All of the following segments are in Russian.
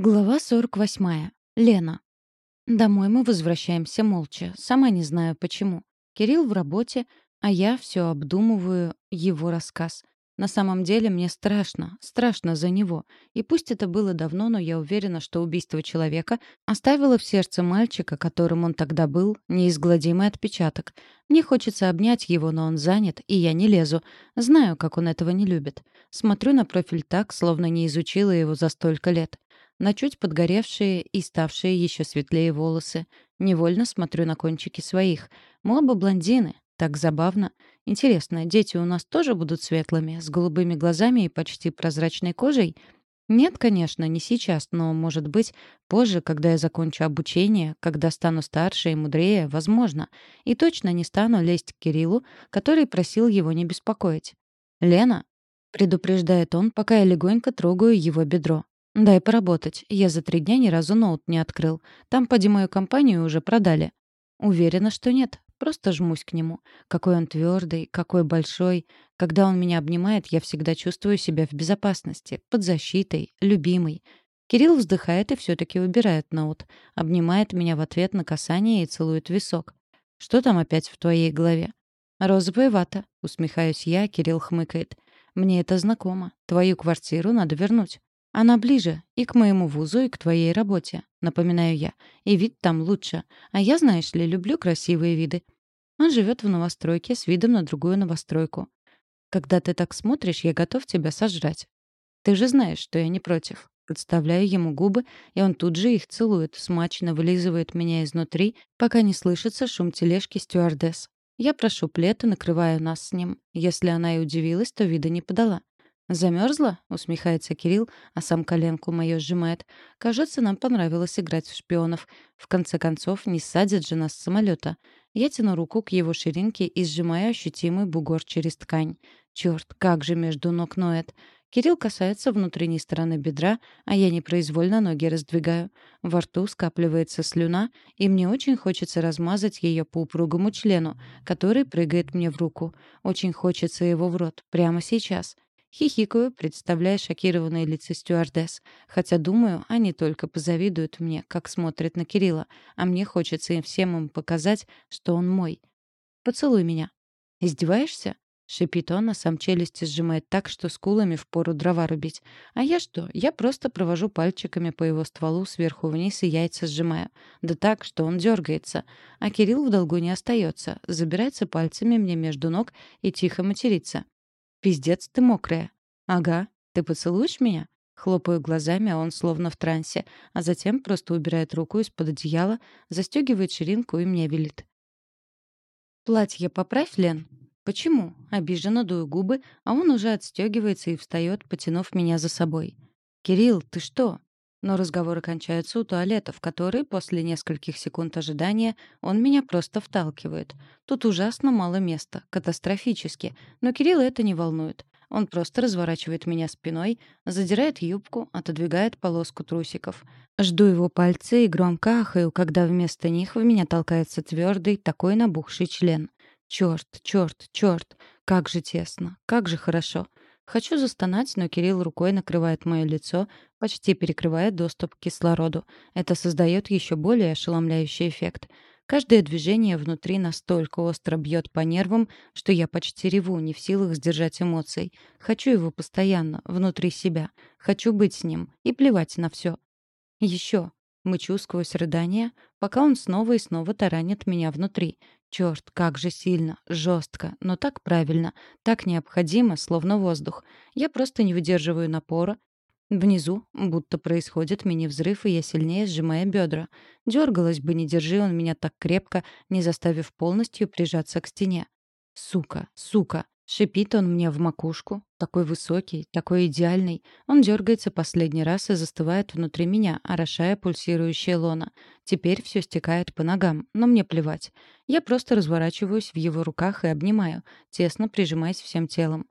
Глава 48. Лена. Домой мы возвращаемся молча. Сама не знаю почему. Кирилл в работе, а я все обдумываю его рассказ. На самом деле мне страшно, страшно за него. И пусть это было давно, но я уверена, что убийство человека оставило в сердце мальчика, которым он тогда был, неизгладимый отпечаток. Мне хочется обнять его, но он занят, и я не лезу. Знаю, как он этого не любит. Смотрю на профиль так, словно не изучила его за столько лет на чуть подгоревшие и ставшие еще светлее волосы. Невольно смотрю на кончики своих. Мы оба блондины. Так забавно. Интересно, дети у нас тоже будут светлыми, с голубыми глазами и почти прозрачной кожей? Нет, конечно, не сейчас, но, может быть, позже, когда я закончу обучение, когда стану старше и мудрее, возможно. И точно не стану лезть к Кириллу, который просил его не беспокоить. «Лена», — предупреждает он, пока я легонько трогаю его бедро. «Дай поработать. Я за три дня ни разу ноут не открыл. Там, поди, мою компанию уже продали». Уверена, что нет. Просто жмусь к нему. Какой он твердый, какой большой. Когда он меня обнимает, я всегда чувствую себя в безопасности, под защитой, любимой. Кирилл вздыхает и все-таки убирает ноут. Обнимает меня в ответ на касание и целует висок. «Что там опять в твоей голове?» «Розовая вата», — усмехаюсь я, Кирилл хмыкает. «Мне это знакомо. Твою квартиру надо вернуть». Она ближе и к моему вузу, и к твоей работе, напоминаю я. И вид там лучше. А я, знаешь ли, люблю красивые виды. Он живет в новостройке с видом на другую новостройку. Когда ты так смотришь, я готов тебя сожрать. Ты же знаешь, что я не против. Подставляю ему губы, и он тут же их целует, смачно вылизывает меня изнутри, пока не слышится шум тележки стюардесс. Я прошу плед и накрываю нас с ним. Если она и удивилась, то вида не подала. «Замерзла?» — усмехается Кирилл, а сам коленку мою сжимает. «Кажется, нам понравилось играть в шпионов. В конце концов, не садят же нас с самолета. Я тяну руку к его ширинке и сжимаю ощутимый бугор через ткань. Черт, как же между ног ноет. Кирилл касается внутренней стороны бедра, а я непроизвольно ноги раздвигаю. Во рту скапливается слюна, и мне очень хочется размазать ее по упругому члену, который прыгает мне в руку. Очень хочется его в рот. Прямо сейчас. Хихикаю, представляя шокированные лица стюардесс. Хотя, думаю, они только позавидуют мне, как смотрят на Кирилла, а мне хочется им всем им показать, что он мой. «Поцелуй меня». «Издеваешься?» — шипит он, а сам челюсти сжимает так, что скулами впору дрова рубить. А я что? Я просто провожу пальчиками по его стволу сверху вниз и яйца сжимаю. Да так, что он дергается. А Кирилл в долгу не остается, забирается пальцами мне между ног и тихо матерится. «Пиздец ты мокрая». «Ага. Ты поцелуешь меня?» Хлопаю глазами, а он словно в трансе, а затем просто убирает руку из-под одеяла, застегивает ширинку и мне велит. «Платье поправь, Лен». «Почему?» Обиженно дую губы, а он уже отстегивается и встает, потянув меня за собой. «Кирилл, ты что?» Но разговоры кончаются у туалета, в который, после нескольких секунд ожидания, он меня просто вталкивает. Тут ужасно мало места, катастрофически. Но Кирилла это не волнует. Он просто разворачивает меня спиной, задирает юбку, отодвигает полоску трусиков. Жду его пальцы и громко ахаю, когда вместо них в меня толкается твердый, такой набухший член. Черт, черт, черт, как же тесно, как же хорошо. Хочу застонать, но Кирилл рукой накрывает мое лицо, почти перекрывая доступ к кислороду. Это создает еще более ошеломляющий эффект. Каждое движение внутри настолько остро бьет по нервам, что я почти реву, не в силах сдержать эмоций. Хочу его постоянно, внутри себя. Хочу быть с ним и плевать на все. Еще. Мычу сквозь рыдания, пока он снова и снова таранит меня внутри. Черт, как же сильно, жестко, но так правильно, так необходимо, словно воздух. Я просто не выдерживаю напора. Внизу будто происходит мини-взрыв, и я сильнее сжимаю бедра. Дергалась бы, не держи он меня так крепко, не заставив полностью прижаться к стене. Сука, сука. Шипит он мне в макушку, такой высокий, такой идеальный. Он дергается последний раз и застывает внутри меня, орошая пульсирующее лоно. Теперь все стекает по ногам, но мне плевать. Я просто разворачиваюсь в его руках и обнимаю, тесно прижимаясь всем телом.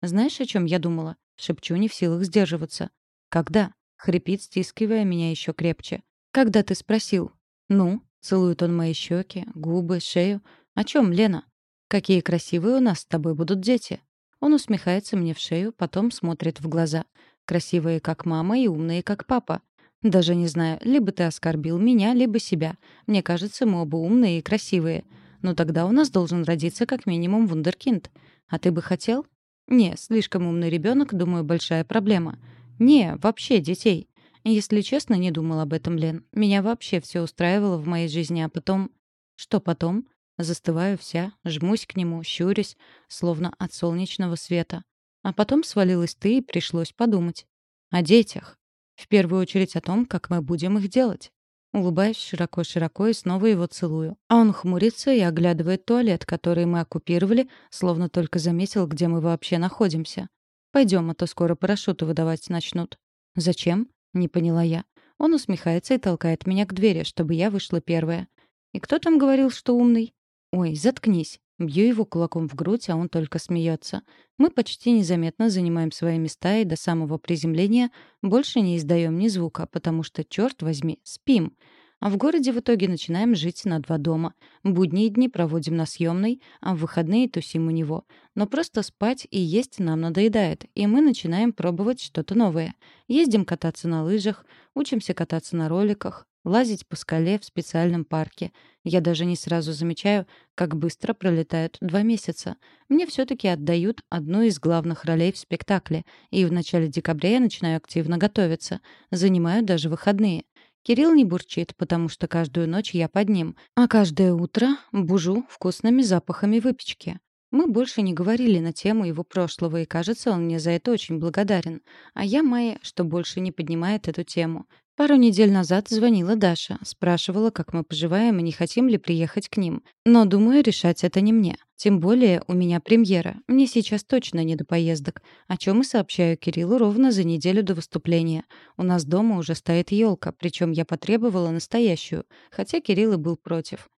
«Знаешь, о чем я думала?» Шепчу, не в силах сдерживаться. «Когда?» — хрипит, стискивая меня еще крепче. «Когда ты спросил?» «Ну?» — целует он мои щеки, губы, шею. «О чем, Лена?» «Какие красивые у нас с тобой будут дети!» Он усмехается мне в шею, потом смотрит в глаза. Красивые, как мама, и умные, как папа. Даже не знаю, либо ты оскорбил меня, либо себя. Мне кажется, мы оба умные и красивые. Но тогда у нас должен родиться как минимум вундеркинд. А ты бы хотел? Не, слишком умный ребенок, думаю, большая проблема. Не, вообще детей. Если честно, не думал об этом, Лен. Меня вообще все устраивало в моей жизни, а потом... Что потом? Застываю вся, жмусь к нему, щурясь, словно от солнечного света. А потом свалилась ты, и пришлось подумать. О детях. В первую очередь о том, как мы будем их делать. Улыбаюсь широко-широко и снова его целую. А он хмурится и оглядывает туалет, который мы оккупировали, словно только заметил, где мы вообще находимся. Пойдем, а то скоро парашюты выдавать начнут. Зачем? Не поняла я. Он усмехается и толкает меня к двери, чтобы я вышла первая. И кто там говорил, что умный? Ой, заткнись. Бью его кулаком в грудь, а он только смеется. Мы почти незаметно занимаем свои места и до самого приземления больше не издаем ни звука, потому что, черт возьми, спим. А в городе в итоге начинаем жить на два дома. Будние дни проводим на съемной, а в выходные тусим у него. Но просто спать и есть нам надоедает, и мы начинаем пробовать что-то новое. Ездим кататься на лыжах, учимся кататься на роликах, лазить по скале в специальном парке. Я даже не сразу замечаю, как быстро пролетают два месяца. Мне все-таки отдают одну из главных ролей в спектакле, и в начале декабря я начинаю активно готовиться. Занимаю даже выходные. Кирилл не бурчит, потому что каждую ночь я под ним, а каждое утро бужу вкусными запахами выпечки. Мы больше не говорили на тему его прошлого, и, кажется, он мне за это очень благодарен. А я Майя, что больше не поднимает эту тему. Пару недель назад звонила Даша, спрашивала, как мы поживаем и не хотим ли приехать к ним. Но, думаю, решать это не мне. Тем более у меня премьера. Мне сейчас точно не до поездок. О чем и сообщаю Кириллу ровно за неделю до выступления. У нас дома уже стоит елка, причем я потребовала настоящую, хотя Кирилл и был против.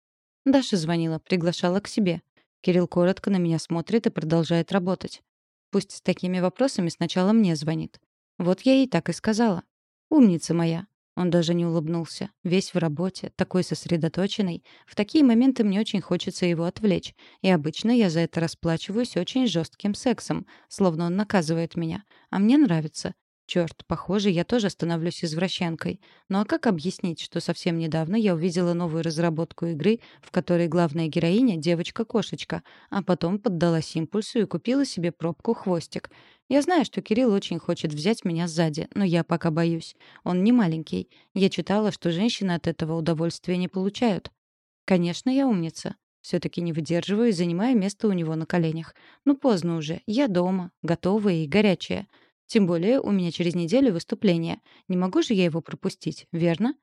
Даша звонила, приглашала к себе. Кирилл коротко на меня смотрит и продолжает работать. Пусть с такими вопросами сначала мне звонит. Вот я ей так и сказала. «Умница моя. Он даже не улыбнулся. Весь в работе, такой сосредоточенный. В такие моменты мне очень хочется его отвлечь. И обычно я за это расплачиваюсь очень жестким сексом, словно он наказывает меня. А мне нравится. Черт, похоже, я тоже становлюсь извращенкой. Ну а как объяснить, что совсем недавно я увидела новую разработку игры, в которой главная героиня — девочка-кошечка, а потом поддалась импульсу и купила себе пробку-хвостик. Я знаю, что Кирилл очень хочет взять меня сзади, но я пока боюсь. Он не маленький. Я читала, что женщины от этого удовольствия не получают. Конечно, я умница. Все-таки не выдерживаю и занимаю место у него на коленях. Ну поздно уже. Я дома, готовая и горячая. Тем более у меня через неделю выступление. Не могу же я его пропустить, верно?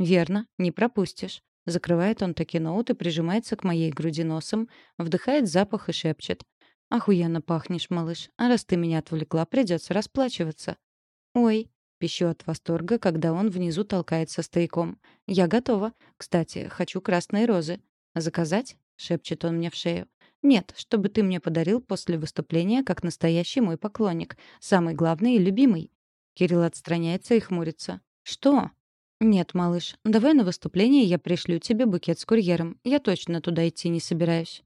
Верно, не пропустишь. Закрывает он таки ноут и прижимается к моей груди носом, вдыхает запах и шепчет. «Охуенно пахнешь, малыш. А раз ты меня отвлекла, придется расплачиваться». «Ой», — пищу от восторга, когда он внизу толкается стояком. «Я готова. Кстати, хочу красные розы. Заказать?» — шепчет он мне в шею. Нет, чтобы ты мне подарил после выступления, как настоящий мой поклонник. Самый главный и любимый. Кирилл отстраняется и хмурится. Что? Нет, малыш, давай на выступление я пришлю тебе букет с курьером. Я точно туда идти не собираюсь.